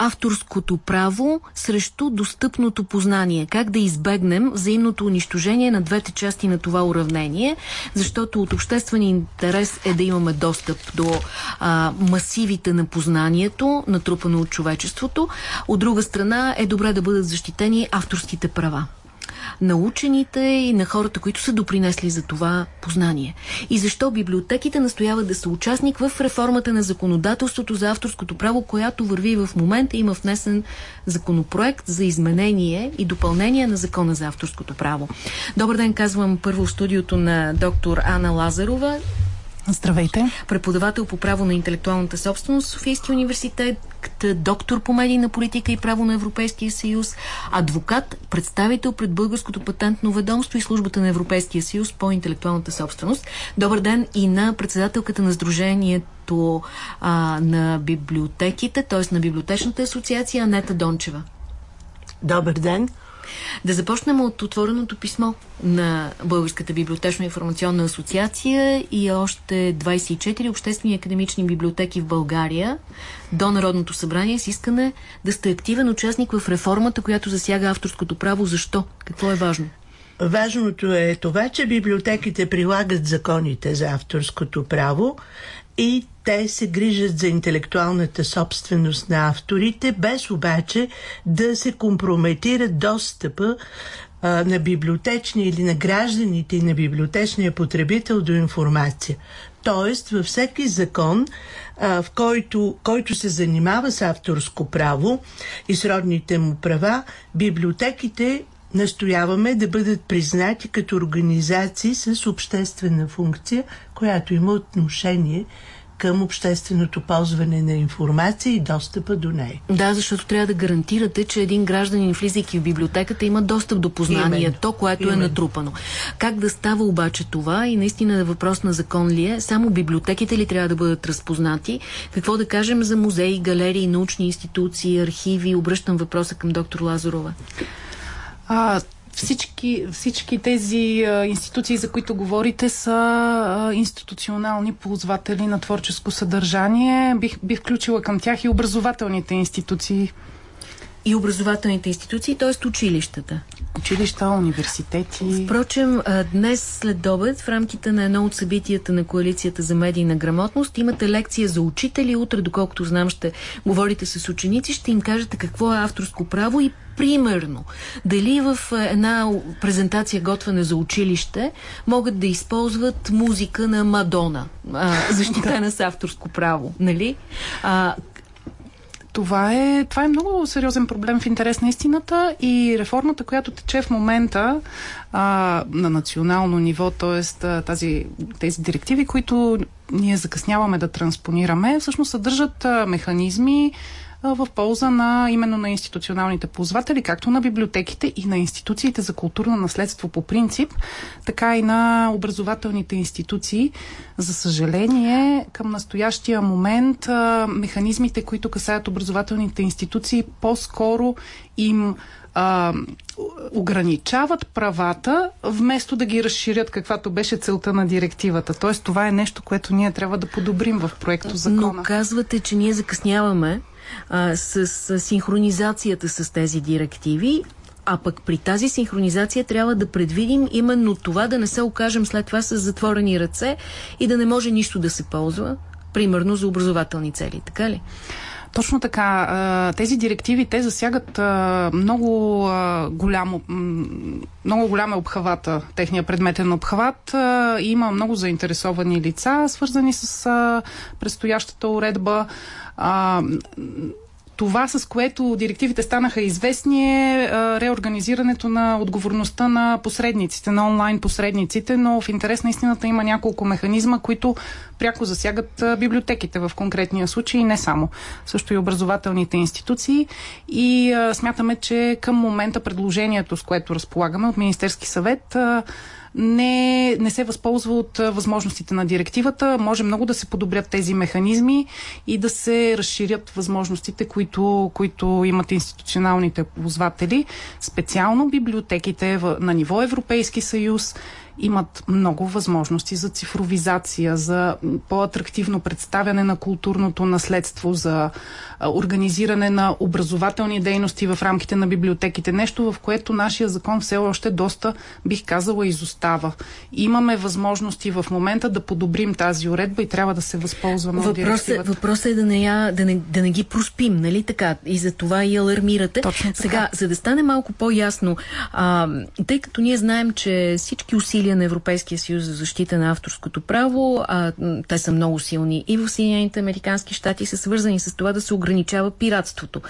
авторското право срещу достъпното познание. Как да избегнем взаимното унищожение на двете части на това уравнение, защото от обществен интерес е да имаме достъп до а, масивите на познанието, натрупано от човечеството. От друга страна е добре да бъдат защитени авторските права на учените и на хората, които са допринесли за това познание. И защо библиотеките настояват да са участник в реформата на законодателството за авторското право, която върви в момента. Има внесен законопроект за изменение и допълнение на закона за авторското право. Добър ден, казвам първо в студиото на доктор Ана Лазарова, Здравейте. Преподавател по право на интелектуалната собственост в Софийския университет, доктор по медийна политика и право на Европейския съюз, адвокат, представител пред Българското патентно ведомство и службата на Европейския съюз по интелектуалната собственост. Добър ден и на председателката на Сдружението а, на библиотеките, т.е. на Библиотечната асоциация Анета Дончева. Добър ден. Да започнем от отвореното писмо на Българската библиотечно-информационна асоциация и още 24 обществени академични библиотеки в България до Народното събрание с искане да сте активен участник в реформата, която засяга авторското право. Защо? Какво е важно? Важното е това, че библиотеките прилагат законите за авторското право и те се грижат за интелектуалната собственост на авторите, без обаче да се компрометират достъпа а, на библиотечния или на гражданите и на библиотечния потребител до информация. Тоест, във всеки закон, а, в който, който се занимава с авторско право и сродните му права, библиотеките настояваме да бъдат признати като организации с обществена функция, която има отношение към общественото ползване на информация и достъпа до нея. Да, защото трябва да гарантирате, че един гражданин, влизайки в библиотеката, има достъп до познанието, което е Именно. е натрупано. Как да става обаче това и наистина е въпрос на закон ли е? Само библиотеките ли трябва да бъдат разпознати? Какво да кажем за музеи, галерии, научни институции, архиви? Обръщам въпроса към доктор Лазарова. А, всички, всички тези а, институции, за които говорите, са а, институционални ползватели на творческо съдържание. Бих, бих включила към тях и образователните институции. И образователните институции, т.е. училищата. Училища, университети. Впрочем, днес след обед в рамките на едно от събитията на Коалицията за медийна грамотност имате лекция за учители. Утре, доколкото знам, ще говорите с ученици, ще им кажете какво е авторско право и примерно, дали в една презентация готвена за училище могат да използват музика на Мадона, защитена с авторско право, нали? А, това е, това е много сериозен проблем в интерес на истината и реформата, която тече в момента а, на национално ниво, т.е. Тези директиви, които ние закъсняваме да транспонираме, всъщност съдържат а, механизми, в полза на именно на институционалните ползватели, както на библиотеките и на институциите за културно наследство по принцип, така и на образователните институции. За съжаление, към настоящия момент механизмите, които касаят образователните институции, по-скоро им а, ограничават правата, вместо да ги разширят, каквато беше целта на директивата. Тоест, това е нещо, което ние трябва да подобрим в проекто закона. Но казвате, че ние закъсняваме а, с, с синхронизацията с тези директиви, а пък при тази синхронизация трябва да предвидим именно това да не се окажем след това с затворени ръце и да не може нищо да се ползва, примерно за образователни цели, така ли? Точно така. Тези директиви, те засягат много голямо, много голяма обхвата, техния предметен обхват. Има много заинтересовани лица, свързани с предстоящата уредба това, с което директивите станаха известни е реорганизирането на отговорността на посредниците, на онлайн посредниците, но в интерес на истината има няколко механизма, които пряко засягат библиотеките в конкретния случай и не само. Също и образователните институции. И а, смятаме, че към момента предложението, с което разполагаме от Министерски съвет, не, не се възползва от възможностите на директивата. Може много да се подобрят тези механизми и да се разширят възможностите, които, които имат институционалните ползватели, специално библиотеките на ниво Европейски съюз имат много възможности за цифровизация, за по-атрактивно представяне на културното наследство, за организиране на образователни дейности в рамките на библиотеките. Нещо, в което нашия закон все още доста, бих казала, изостава. Имаме възможности в момента да подобрим тази уредба и трябва да се възползваме въпрос от Въпросът е да не, я, да, не, да не ги проспим, нали така? И за това и алармирате. Точно така. Сега, за да стане малко по-ясно, тъй като ние знаем, че всички усилия на Европейския съюз за защита на авторското право, а, те са много силни и в Съединените Американски щати са свързани с това да се ограничава пиратството.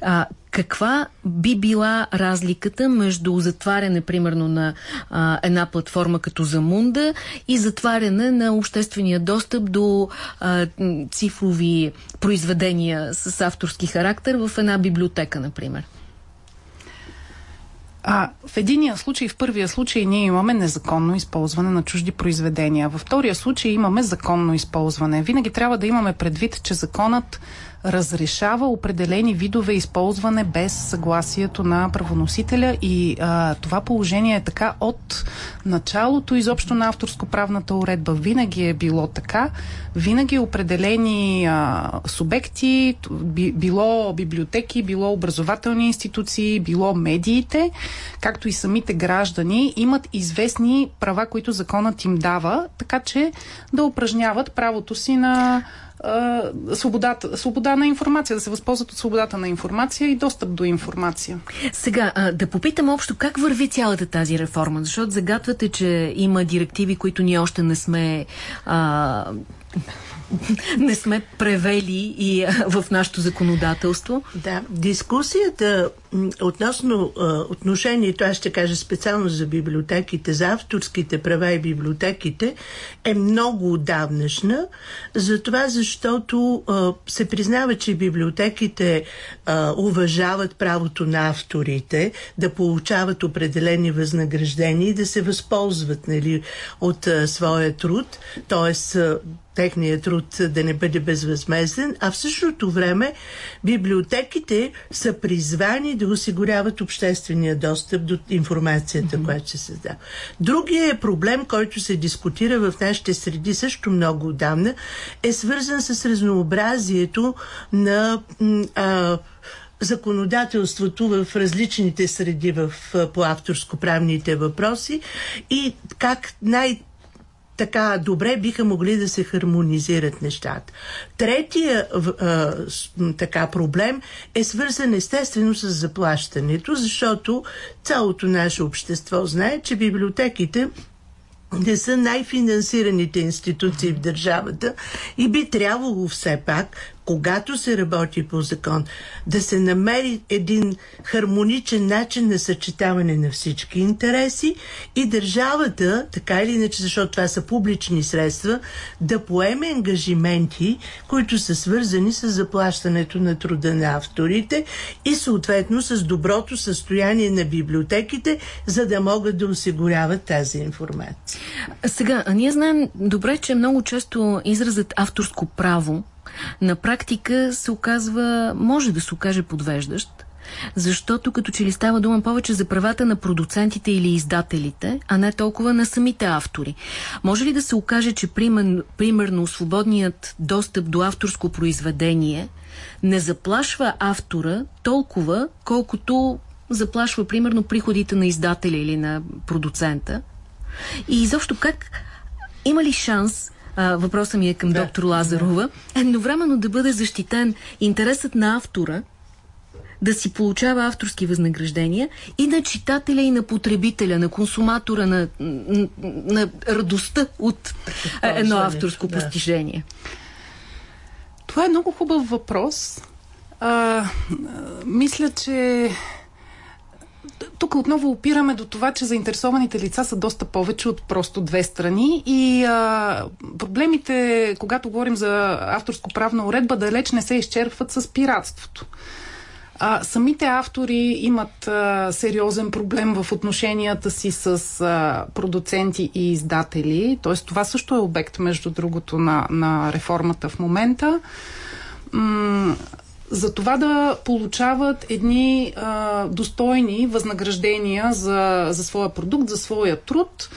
А, каква би била разликата между затваряне, примерно, на а, една платформа като Замунда и затваряне на обществения достъп до а, цифрови произведения с авторски характер в една библиотека, например? А, в единия случай, в първия случай, ние имаме незаконно използване на чужди произведения. Във втория случай имаме законно използване. Винаги трябва да имаме предвид, че законът разрешава определени видове използване без съгласието на правоносителя и а, това положение е така от началото изобщо на авторско-правната уредба. Винаги е било така. Винаги определени а, субекти, би, било библиотеки, било образователни институции, било медиите, както и самите граждани, имат известни права, които законът им дава, така че да упражняват правото си на свободата, свобода на информация, да се възползват от свободата на информация и достъп до информация. Сега, а, да попитам общо как върви цялата тази реформа, защото загатвате, че има директиви, които ние още не сме а, не сме превели и в нашето законодателство. Да, дискусията относно а, отношението, аз ще кажа специално за библиотеките, за авторските права и библиотеките, е много отдавнашна, за това защото а, се признава, че библиотеките а, уважават правото на авторите да получават определени възнаграждения и да се възползват нали, от а, своя труд, т.е техния труд да не бъде безвъзмезен, а в същото време библиотеките са призвани да осигуряват обществения достъп до информацията, mm-hmm. която се създава. Другия проблем, който се дискутира в нашите среди също много отдавна, е свързан с разнообразието на а, законодателството в различните среди в, по авторско-правните въпроси и как най- така добре биха могли да се хармонизират нещата. Третия а, така проблем е свързан естествено с заплащането, защото цялото наше общество знае, че библиотеките не са най-финансираните институции в държавата и би трябвало все пак когато се работи по закон, да се намери един хармоничен начин на съчетаване на всички интереси и държавата, така или иначе, защото това са публични средства, да поеме ангажименти, които са свързани с заплащането на труда на авторите и съответно с доброто състояние на библиотеките, за да могат да осигуряват тази информация. Сега, ние знаем добре, че много често изразът авторско право на практика се оказва, може да се окаже подвеждащ, защото като че ли става дума повече за правата на продуцентите или издателите, а не толкова на самите автори. Може ли да се окаже, че примерно, примерно свободният достъп до авторско произведение не заплашва автора толкова, колкото заплашва примерно приходите на издателя или на продуцента? И изобщо как има ли шанс а, въпросът ми е към да. доктор Лазарова, едновременно да бъде защитен интересът на автора, да си получава авторски възнаграждения и на читателя и на потребителя, на консуматора, на, на, на радостта от едно авторско да. постижение. Това е много хубав въпрос. А, мисля, че тук отново опираме до това, че заинтересованите лица са доста повече от просто две страни и а, проблемите, когато говорим за авторско-правна уредба, далеч не се изчерпват с пиратството. А, самите автори имат а, сериозен проблем в отношенията си с а, продуценти и издатели. Т.е. това също е обект, между другото, на, на реформата в момента. За това да получават едни а, достойни възнаграждения за, за своя продукт, за своя труд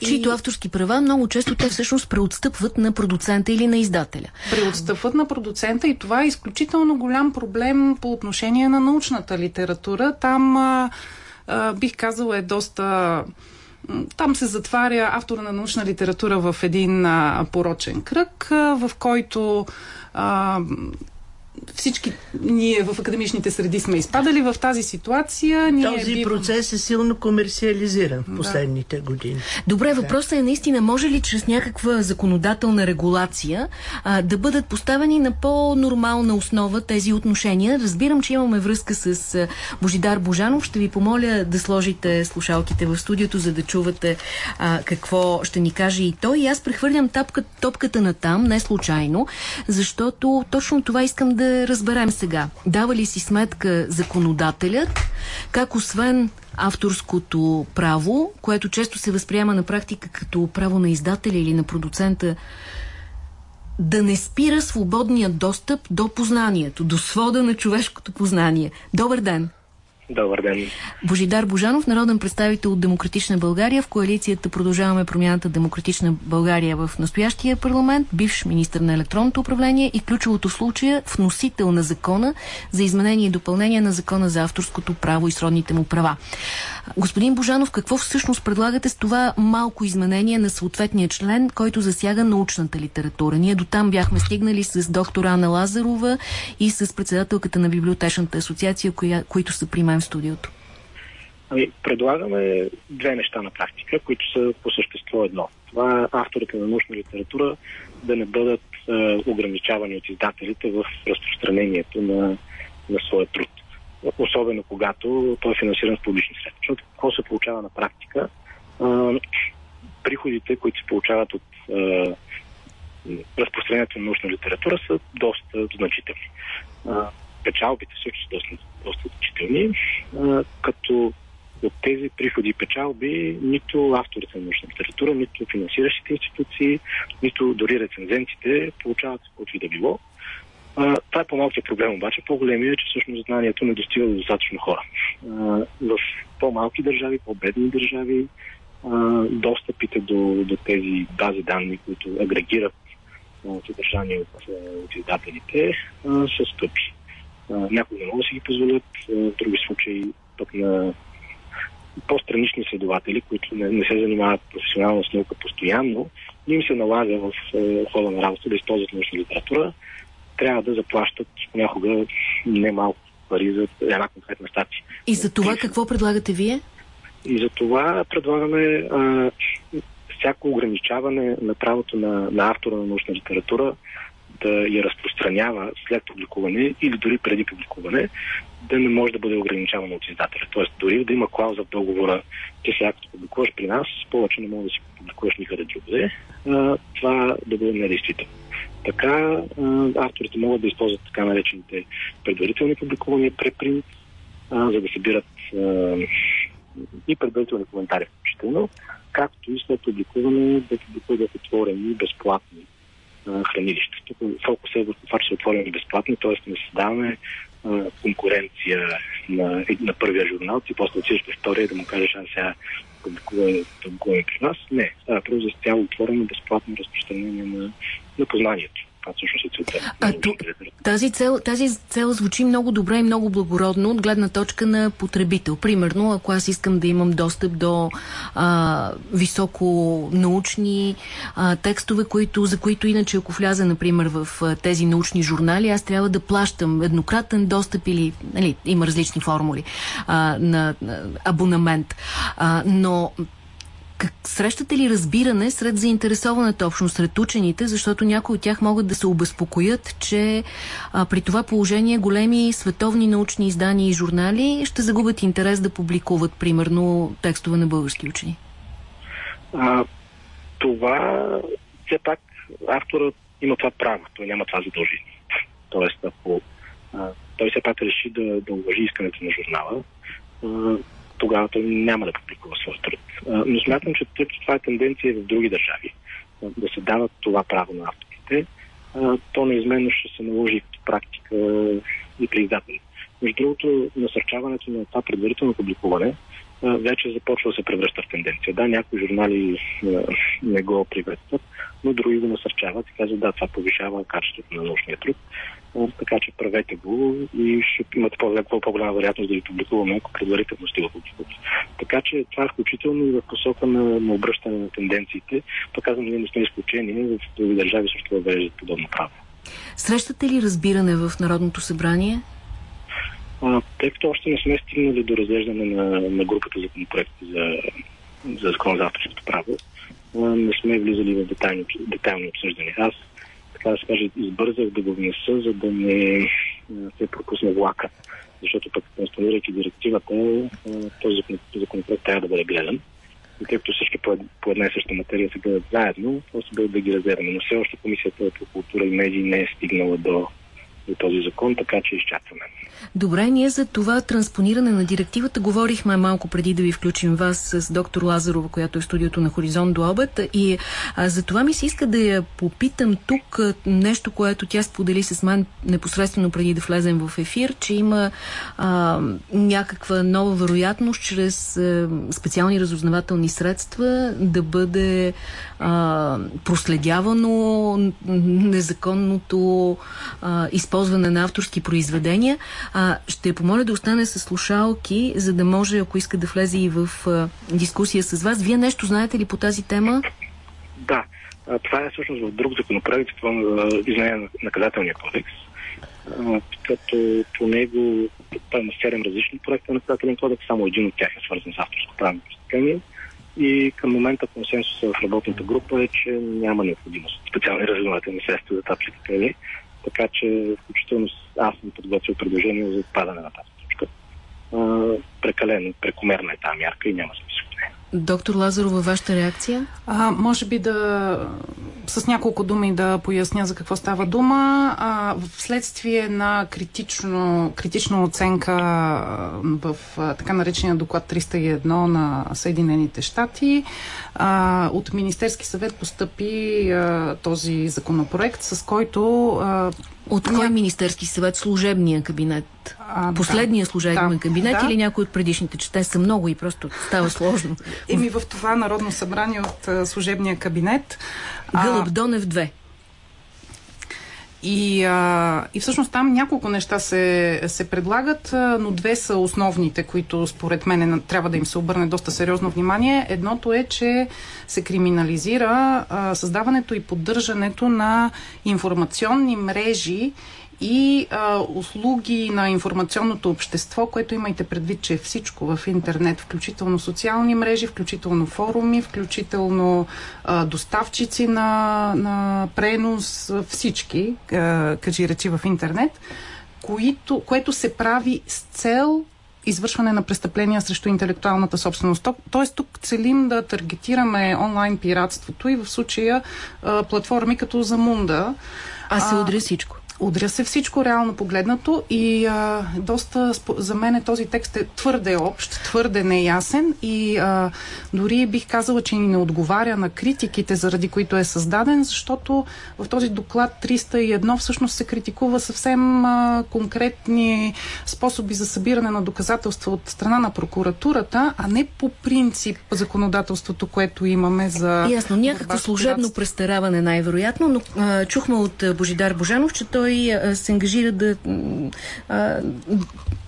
чието авторски права много често те всъщност преотстъпват на продуцента или на издателя. Преотстъпват на продуцента и това е изключително голям проблем по отношение на научната литература. Там а, а, бих казала е доста там се затваря автора на научна литература в един а, порочен кръг, а, в който а, всички ние в академичните среди сме изпадали в тази ситуация. Ние Този бивам... процес е силно комерциализиран в последните да. години. Добре, въпросът е наистина, може ли чрез някаква законодателна регулация а, да бъдат поставени на по-нормална основа тези отношения? Разбирам, че имаме връзка с Божидар Божанов. Ще ви помоля да сложите слушалките в студиото, за да чувате а, какво ще ни каже и той. И аз прехвърлям топката, топката на там, не случайно, защото точно това искам да разберем сега. Дава ли си сметка законодателят, как освен авторското право, което често се възприема на практика като право на издателя или на продуцента, да не спира свободния достъп до познанието, до свода на човешкото познание. Добър ден! Добър ден. Божидар Божанов, народен представител от Демократична България. В коалицията продължаваме промяната Демократична България в настоящия парламент, бивш министр на електронното управление и ключовото в случая вносител на закона за изменение и допълнение на закона за авторското право и сродните му права. Господин Божанов, какво всъщност предлагате с това малко изменение на съответния член, който засяга научната литература? Ние до там бяхме стигнали с доктор Анна Лазарова и с председателката на Библиотечната асоциация, които са при мен в студиото. Ами, предлагаме две неща на практика, които са по същество едно. Това е авторите на научна литература да не бъдат е, ограничавани от издателите в разпространението на, на своя труд особено когато той е финансиран с публични средства. Защото какво се получава на практика? А, приходите, които се получават от а, разпространението на научна литература са доста значителни. Печалбите също са доста, доста значителни, като от тези приходи и печалби нито авторите на научна литература, нито финансиращите институции, нито дори рецензентите получават каквото и да било. А, това е по-малкият проблем, обаче по-големият е, че всъщност знанието не достига до достатъчно хора. А, в по-малки държави, по-бедни държави, а, достъпите до, до тези бази данни, които агрегират съдържание от, от издателите, са скъпи. Някои не могат да си ги позволят, в други случаи пък на по-странични следователи, които не, не се занимават професионално с наука постоянно, им се налага в хода на работа да използват научна литература, трябва да заплащат понякога немалко пари за една конкретна статия. И за това какво предлагате вие? И за това предлагаме а, всяко ограничаване на правото на, на автора на научна литература да я разпространява след публикуване или дори преди публикуване, да не може да бъде ограничавано от издателя. Тоест, дори да има клауза в договора, че сега като публикуваш при нас, повече не може да си публикуваш никъде другаде, това да бъде недействително. Така авторите могат да използват така наречените предварителни публикувания, препринт, за да събират и предварителни коментари включително, както и след публикуване да бъдат отворени безплатни хранилища. Тук е върху това, че са отворени безплатни, т.е. не създаваме конкуренция на, на първия журнал, ти после отидеш до втория да му кажеш, аз сега публикуваме при нас. Не, става просто за цяло отворено безплатно разпространение на на познанието. Това всъщност е целта. А, ту, тази, цел, тази цел звучи много добре и много благородно от гледна точка на потребител. Примерно, ако аз искам да имам достъп до а, високо научни а, текстове, които, за които иначе ако вляза, например, в а, тези научни журнали, аз трябва да плащам еднократен достъп или нали, има различни формули а, на, на абонамент. А, но как, срещате ли разбиране сред заинтересованата общност, сред учените, защото някои от тях могат да се обезпокоят, че а, при това положение големи световни научни издания и журнали ще загубят интерес да публикуват, примерно, текстове на български учени? А, това все пак авторът има това право, той няма това задължение. Тоест, ако а, той все пак реши да, да уважи искането на журнала, а, тогава той няма да публикува своя труд. Но смятам, че това е тенденция в други държави. Да се дават това право на авторите, то неизменно ще се наложи в практика и при издателите. Между другото, насърчаването на това предварително публикуване вече започва да се превръща в тенденция. Да, някои журнали не го приветстват, но други го насърчават и казват, да, това повишава качеството на научния труд. Така че правете го и ще имате по-голяма вероятност да ви публикуваме, ако предварително сте го публикували. Така че това е включително и в посока на, на обръщане на тенденциите. Пък казвам, ние не сме изключение, в други държави също въвеждат подобно право. Срещате ли разбиране в Народното събрание? А, тъй като още не сме стигнали до разглеждане на, на групата законопроекти за, за закон за авторското право, а, не сме влизали в детайлни, детайлни обсъждания. Аз, така да се каже, избързах да го внеса, за да не се пропусне влака. Защото пък, транспонирайки директивата, този законопроект трябва да бъде гледан. И тъй като всички по, една и съща материя се гледат заедно, просто да ги разгледаме. Но все още Комисията по култура и медии не е стигнала до и този закон, така че изчакваме. Добре, ние за това транспониране на директивата говорихме малко преди да ви включим вас с доктор Лазарова, която е в студиото на Хоризонт до обед. И а, за това ми се иска да я попитам тук нещо, което тя сподели с мен непосредствено преди да влезем в ефир, че има а, някаква нова вероятност чрез а, специални разузнавателни средства да бъде а, проследявано незаконното а, използване на авторски произведения. А, ще помоля да остане с слушалки, за да може, ако иска да влезе и в а, дискусия с вас. Вие нещо знаете ли по тази тема? Да. Това е всъщност в друг законопроект, това на изменение на наказателния кодекс. Като по него той има 7 различни проекта на наказателен кодекс, само един от тях е свързан с авторско правно престъпление. И към момента консенсуса в работната група е, че няма необходимост специални разузнавателни средства за това. Така че, включително аз съм подготвил предложение за отпадане на тази точка. прекалено, прекомерна е тази мярка и няма смисъл. Доктор Лазарова, вашата реакция? А, може би да с няколко думи да поясня за какво става дума. А, вследствие на критично, критична оценка в а, така наречения доклад 301 на Съединените щати, а, от Министерски съвет постъпи а, този законопроект, с който а, от кой Ня... Министерски съвет? Служебния кабинет? А, Последния да. служебен да. кабинет да. или някой от предишните? Че те са много и просто става сложно. Еми в това Народно събрание от служебния кабинет. Гълъб Донев 2. И, а, и всъщност там няколко неща се, се предлагат, но две са основните, които според мен трябва да им се обърне доста сериозно внимание. Едното е, че се криминализира а, създаването и поддържането на информационни мрежи и а, услуги на информационното общество, което имайте предвид, че е всичко в интернет, включително социални мрежи, включително форуми, включително а, доставчици на, на пренос, всички, а, кажи речи в интернет, които, което се прави с цел извършване на престъпления срещу интелектуалната собственост. Тоест тук целим да таргетираме онлайн пиратството и в случая а, платформи като Замунда. А се удря всичко. Удря се всичко реално погледнато и а, доста за мен този текст е твърде общ, твърде неясен и а, дори бих казала, че ни не отговаря на критиките, заради които е създаден, защото в този доклад 301 всъщност се критикува съвсем а, конкретни способи за събиране на доказателства от страна на прокуратурата, а не по принцип законодателството, което имаме за... Ясно, някакво служебно престараване най-вероятно, но а, чухме от Божидар Божанов, че той той се ангажира да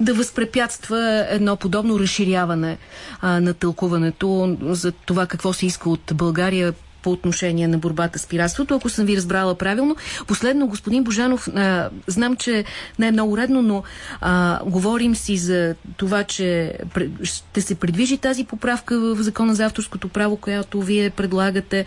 да възпрепятства едно подобно разширяване на тълкуването за това какво се иска от България по отношение на борбата с пиратството, ако съм ви разбрала правилно. Последно, господин Божанов, а, знам, че не е много редно, но а, говорим си за това, че ще се предвижи тази поправка в Закона за авторското право, която вие предлагате.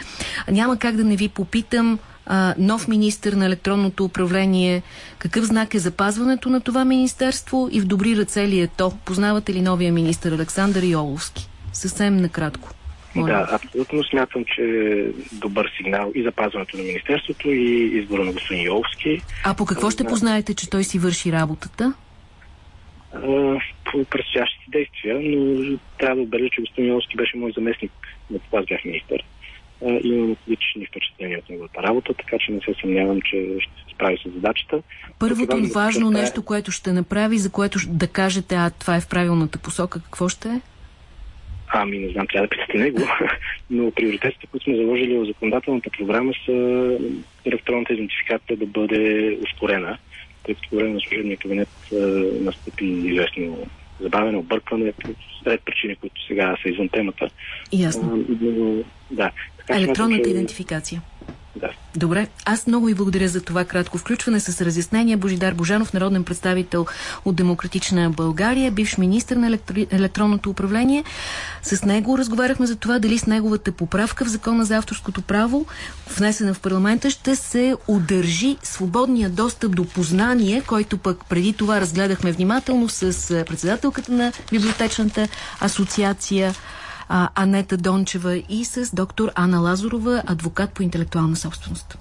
Няма как да не ви попитам а, нов министр на електронното управление. Какъв знак е запазването на това министерство и в добри ръце ли е то? Познавате ли новия министр Александър Йоловски? Съвсем накратко. Моля. Да, абсолютно смятам, че е добър сигнал и запазването на Министерството и избора на господин Йоловски. А по какво ще познаете, че той си върши работата? по предстоящите действия, но трябва да отбележа, че господин Йоловски беше мой заместник, на това бях министър имам лични впечатления от неговата работа, така че не се съмнявам, че ще се справи с задачата. Първото и важно нещо, което ще направи, за което да кажете, а това е в правилната посока, какво ще е? Ами, не знам, трябва да питате него, но приоритетите, които сме заложили в законодателната програма са електронната идентификация да бъде ускорена, тъй като по време на служебния кабинет настъпи известно забавено объркване, ред причини, които сега са извън темата. Ясно. А, но, да. Така, Електронната че... идентификация. Да. Добре. Аз много ви благодаря за това кратко включване с разяснение. Божидар Божанов, народен представител от Демократична България, бивш министр на електри... електронното управление. С него разговаряхме за това дали с неговата поправка в закона за авторското право, внесена в парламента, ще се удържи свободния достъп до познание, който пък преди това разгледахме внимателно с председателката на библиотечната асоциация Анета Дончева и с доктор Ана Лазорова, адвокат по интелектуална собственост.